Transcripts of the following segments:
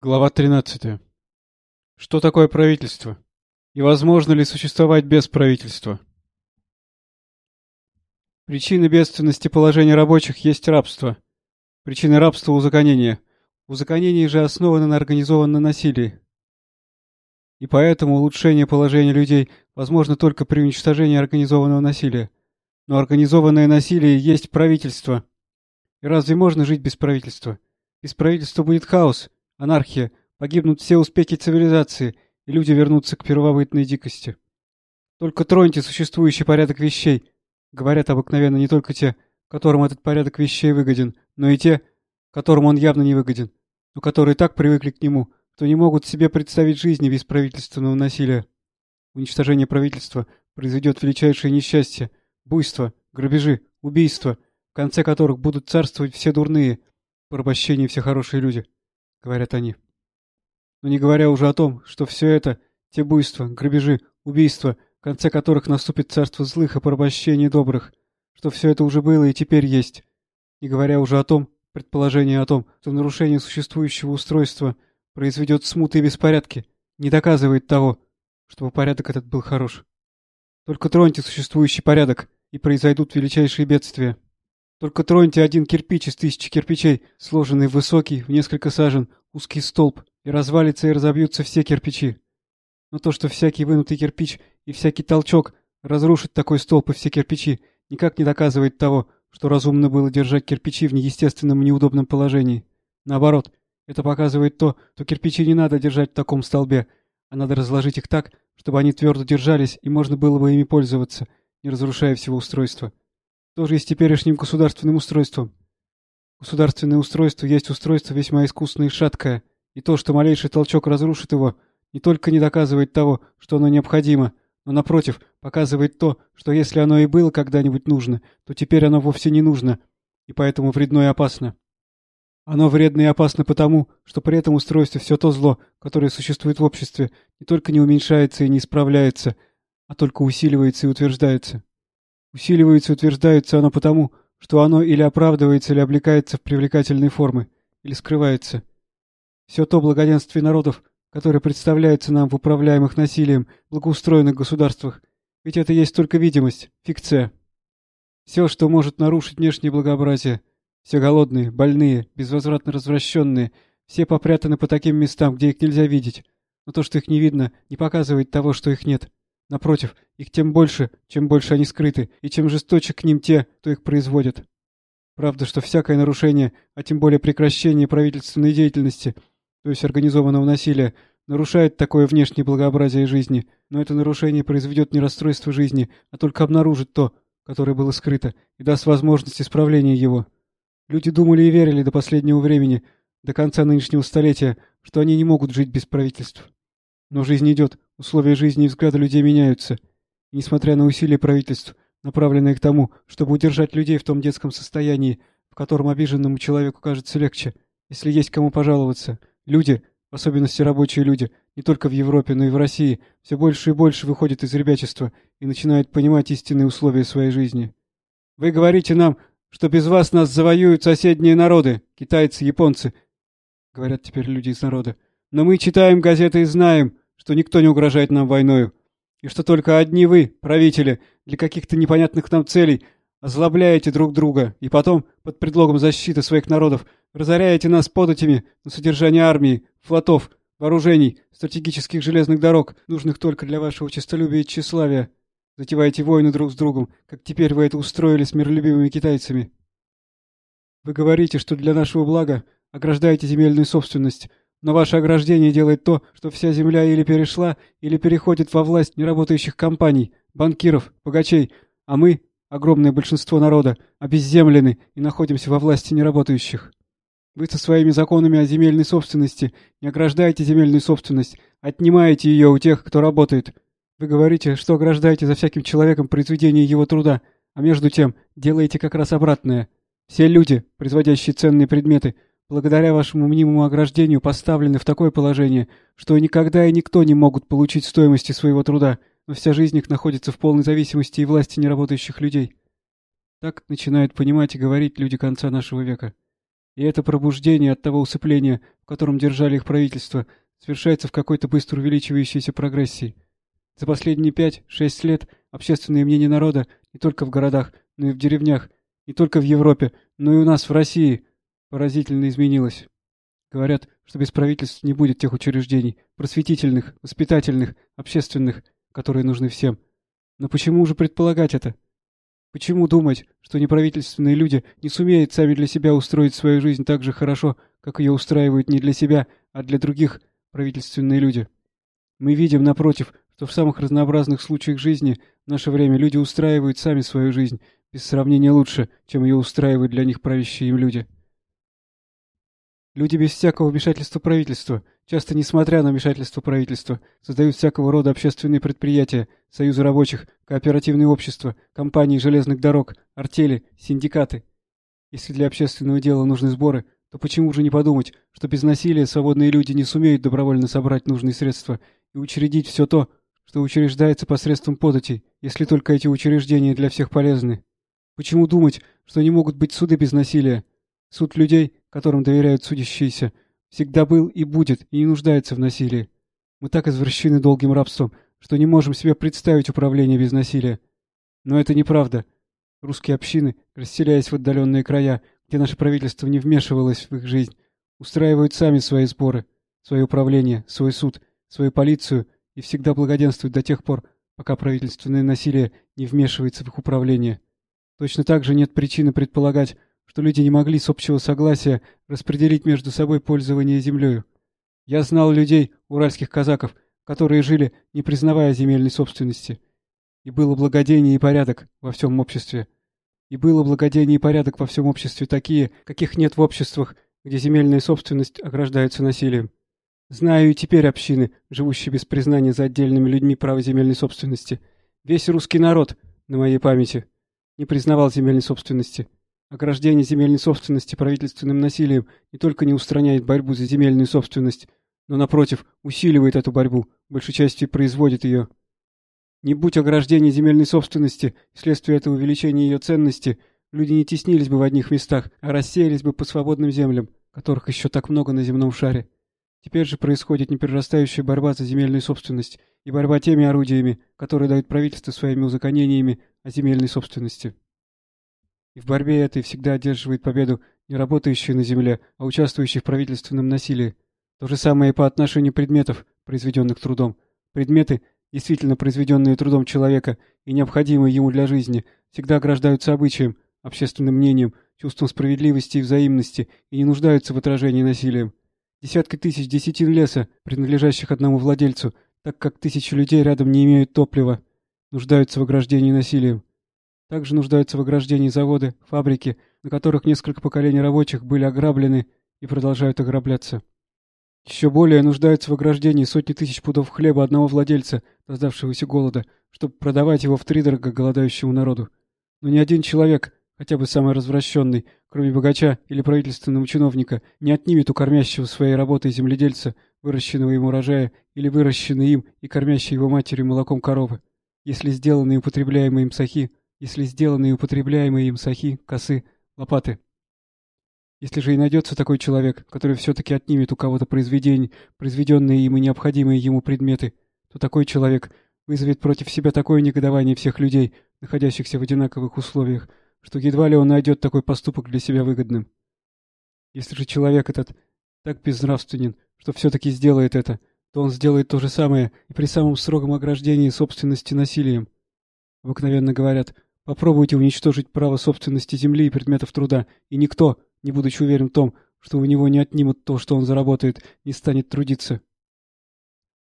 Глава 13. Что такое правительство? И возможно ли существовать без правительства? Причина бедственности положения рабочих есть рабство. Причина рабства – узаконение. Узаконение же основано на организованном насилии. И поэтому улучшение положения людей возможно только при уничтожении организованного насилия. Но организованное насилие есть правительство. И разве можно жить без правительства? Без правительства будет хаос – Анархия. Погибнут все успехи цивилизации, и люди вернутся к первобытной дикости. Только троньте существующий порядок вещей. Говорят обыкновенно не только те, которым этот порядок вещей выгоден, но и те, которым он явно не выгоден, но которые так привыкли к нему, что не могут себе представить жизни без правительственного насилия. Уничтожение правительства произведет величайшее несчастье, буйство, грабежи, убийства, в конце которых будут царствовать все дурные, порабощение все хорошие люди. — говорят они. Но не говоря уже о том, что все это, те буйства, грабежи, убийства, в конце которых наступит царство злых и порабощение добрых, что все это уже было и теперь есть. Не говоря уже о том, предположение о том, что нарушение существующего устройства произведет смуты и беспорядки, не доказывает того, чтобы порядок этот был хорош. Только троньте существующий порядок, и произойдут величайшие бедствия. Только троньте один кирпич из тысячи кирпичей, сложенный в высокий, в несколько сажен, узкий столб, и развалится и разобьются все кирпичи. Но то, что всякий вынутый кирпич и всякий толчок разрушит такой столб и все кирпичи, никак не доказывает того, что разумно было держать кирпичи в неестественном и неудобном положении. Наоборот, это показывает то, что кирпичи не надо держать в таком столбе, а надо разложить их так, чтобы они твердо держались и можно было бы ими пользоваться, не разрушая всего устройства. Тоже и с теперешним государственным устройством. Государственное устройство есть устройство весьма искусное и шаткое, и то, что малейший толчок разрушит его, не только не доказывает того, что оно необходимо, но, напротив, показывает то, что если оно и было когда-нибудь нужно, то теперь оно вовсе не нужно, и поэтому вредно и опасно. Оно вредно и опасно потому, что при этом устройстве все то зло, которое существует в обществе, не только не уменьшается и не исправляется, а только усиливается и утверждается. Усиливается и утверждается оно потому, что оно или оправдывается, или облекается в привлекательные формы, или скрывается. Все то благоденствие народов, которое представляется нам в управляемых насилием благоустроенных государствах, ведь это есть только видимость, фикция. Все, что может нарушить внешнее благообразие, все голодные, больные, безвозвратно развращенные, все попрятаны по таким местам, где их нельзя видеть, но то, что их не видно, не показывает того, что их нет. Напротив, их тем больше, чем больше они скрыты, и чем жесточе к ним те, кто их производит. Правда, что всякое нарушение, а тем более прекращение правительственной деятельности, то есть организованного насилия, нарушает такое внешнее благообразие жизни, но это нарушение произведет не расстройство жизни, а только обнаружит то, которое было скрыто, и даст возможность исправления его. Люди думали и верили до последнего времени, до конца нынешнего столетия, что они не могут жить без правительств. Но жизнь идет, условия жизни и взгляды людей меняются. И несмотря на усилия правительств, направленные к тому, чтобы удержать людей в том детском состоянии, в котором обиженному человеку кажется легче, если есть кому пожаловаться, люди, в особенности рабочие люди, не только в Европе, но и в России, все больше и больше выходят из ребячества и начинают понимать истинные условия своей жизни. Вы говорите нам, что без вас нас завоюют соседние народы, китайцы, японцы, говорят теперь люди из народа. Но мы читаем газеты и знаем, что никто не угрожает нам войною, и что только одни вы, правители, для каких-то непонятных нам целей, озлобляете друг друга, и потом, под предлогом защиты своих народов, разоряете нас податями на содержание армии, флотов, вооружений, стратегических железных дорог, нужных только для вашего честолюбия и тщеславия. Затеваете войны друг с другом, как теперь вы это устроили с миролюбивыми китайцами. Вы говорите, что для нашего блага ограждаете земельную собственность, но ваше ограждение делает то, что вся земля или перешла, или переходит во власть неработающих компаний, банкиров, богачей, а мы, огромное большинство народа, обезземлены и находимся во власти неработающих. Вы со своими законами о земельной собственности не ограждаете земельную собственность, отнимаете ее у тех, кто работает. Вы говорите, что ограждаете за всяким человеком произведение его труда, а между тем делаете как раз обратное. Все люди, производящие ценные предметы, благодаря вашему мнимому ограждению поставлены в такое положение, что никогда и никто не могут получить стоимости своего труда, но вся жизнь их находится в полной зависимости и власти неработающих людей. Так начинают понимать и говорить люди конца нашего века. И это пробуждение от того усыпления, в котором держали их правительство, совершается в какой-то быстро увеличивающейся прогрессии. За последние пять-шесть лет общественное мнение народа не только в городах, но и в деревнях, не только в Европе, но и у нас в России поразительно изменилось. Говорят, что без правительств не будет тех учреждений, просветительных, воспитательных, общественных, которые нужны всем. Но почему же предполагать это? Почему думать, что неправительственные люди не сумеют сами для себя устроить свою жизнь так же хорошо, как ее устраивают не для себя, а для других правительственные люди? Мы видим, напротив, что в самых разнообразных случаях жизни в наше время люди устраивают сами свою жизнь, без сравнения лучше, чем ее устраивают для них правящие им люди. Люди без всякого вмешательства правительства, часто несмотря на вмешательство правительства, создают всякого рода общественные предприятия, союзы рабочих, кооперативные общества, компании железных дорог, артели, синдикаты. Если для общественного дела нужны сборы, то почему же не подумать, что без насилия свободные люди не сумеют добровольно собрать нужные средства и учредить все то, что учреждается посредством податей, если только эти учреждения для всех полезны? Почему думать, что не могут быть суды без насилия? Суд людей, которым доверяют судящиеся, всегда был и будет, и не нуждается в насилии. Мы так извращены долгим рабством, что не можем себе представить управление без насилия. Но это неправда. Русские общины, расселяясь в отдаленные края, где наше правительство не вмешивалось в их жизнь, устраивают сами свои сборы, свое управление, свой суд, свою полицию и всегда благоденствуют до тех пор, пока правительственное насилие не вмешивается в их управление. Точно так же нет причины предполагать, что люди не могли с общего согласия распределить между собой пользование землею. Я знал людей, уральских казаков, которые жили, не признавая земельной собственности. И было благоденье и порядок во всем обществе. И было благоденье и порядок во всем обществе такие, каких нет в обществах, где земельная собственность ограждается насилием. Знаю и теперь общины, живущие без признания за отдельными людьми права земельной собственности. Весь русский народ, на моей памяти, не признавал земельной собственности. Ограждение земельной собственности правительственным насилием не только не устраняет борьбу за земельную собственность, но, напротив, усиливает эту борьбу, большей частью производит ее. Не будь ограждения земельной собственности, вследствие этого увеличения ее ценности, люди не теснились бы в одних местах, а рассеялись бы по свободным землям, которых еще так много на земном шаре. Теперь же происходит неперерастающая борьба за земельную собственность и борьба теми орудиями, которые дают правительство своими узаконениями о земельной собственности. И в борьбе этой всегда одерживает победу не работающие на земле, а участвующие в правительственном насилии. То же самое и по отношению предметов, произведенных трудом. Предметы, действительно произведенные трудом человека и необходимые ему для жизни, всегда ограждаются обычаем, общественным мнением, чувством справедливости и взаимности и не нуждаются в отражении насилием. Десятки тысяч десятин леса, принадлежащих одному владельцу, так как тысячи людей рядом не имеют топлива, нуждаются в ограждении насилием. Также нуждаются в ограждении заводы, фабрики, на которых несколько поколений рабочих были ограблены и продолжают ограбляться. Еще более нуждаются в ограждении сотни тысяч пудов хлеба одного владельца, дождавшегося голода, чтобы продавать его втридорого голодающему народу. Но ни один человек, хотя бы самый развращенный, кроме богача или правительственного чиновника, не отнимет у кормящего своей работой земледельца выращенного им урожая или выращенной им и кормящей его матерью молоком коровы, если сделанные и употребляемые им сахи если сделанные и употребляемые им сахи, косы, лопаты. Если же и найдется такой человек, который все-таки отнимет у кого-то произведение, произведенные им и необходимые ему предметы, то такой человек вызовет против себя такое негодование всех людей, находящихся в одинаковых условиях, что едва ли он найдет такой поступок для себя выгодным. Если же человек этот так безнравственен, что все-таки сделает это, то он сделает то же самое и при самом строгом ограждении собственности насилием. Обыкновенно говорят – Попробуйте уничтожить право собственности земли и предметов труда, и никто, не будучи уверен в том, что у него не отнимут то, что он заработает, не станет трудиться.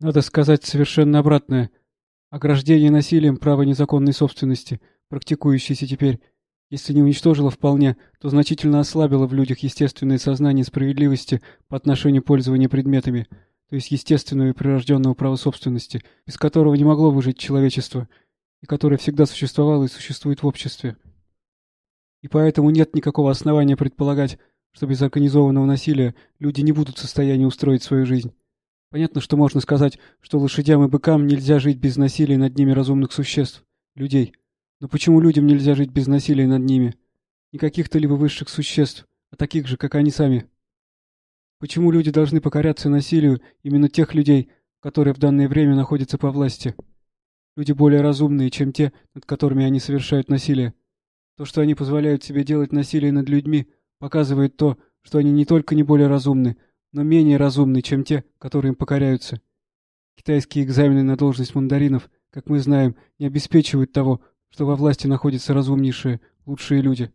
Надо сказать совершенно обратное. Ограждение насилием права незаконной собственности, практикующееся теперь, если не уничтожило вполне, то значительно ослабило в людях естественное сознание справедливости по отношению пользования предметами, то есть естественного и прирожденного права собственности, без которого не могло выжить человечество — и которая всегда существовала и существует в обществе. И поэтому нет никакого основания предполагать, что без организованного насилия люди не будут в состоянии устроить свою жизнь. Понятно, что можно сказать, что лошадям и быкам нельзя жить без насилия над ними разумных существ, людей. Но почему людям нельзя жить без насилия над ними? Не каких-то либо высших существ, а таких же, как они сами. Почему люди должны покоряться насилию именно тех людей, которые в данное время находятся по власти? Люди более разумные, чем те, над которыми они совершают насилие. То, что они позволяют себе делать насилие над людьми, показывает то, что они не только не более разумны, но менее разумны, чем те, которые им покоряются. Китайские экзамены на должность мандаринов, как мы знаем, не обеспечивают того, что во власти находятся разумнейшие, лучшие люди.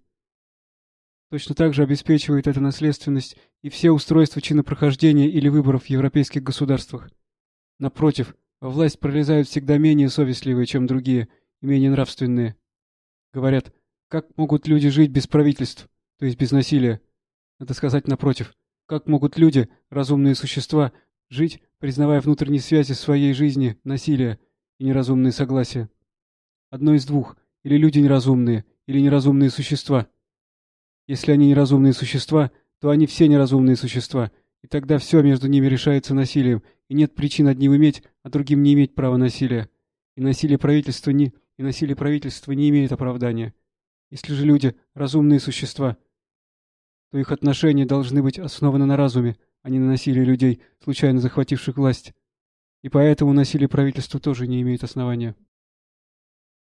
Точно так же обеспечивает эта наследственность и все устройства чинопрохождения или выборов в европейских государствах. Напротив, во власть пролезают всегда менее совестливые, чем другие, и менее нравственные. Говорят, как могут люди жить без правительств, то есть без насилия? Надо сказать напротив, как могут люди, разумные существа, жить, признавая внутренние связи своей жизни, насилие и неразумные согласия? Одно из двух, или люди неразумные, или неразумные существа. Если они неразумные существа, то они все неразумные существа, и тогда все между ними решается насилием, и нет причин одним иметь, а другим не иметь права насилия. И насилие правительства не, и насилие правительства не имеет оправдания. Если же люди — разумные существа, то их отношения должны быть основаны на разуме, а не на насилии людей, случайно захвативших власть. И поэтому насилие правительства тоже не имеет основания.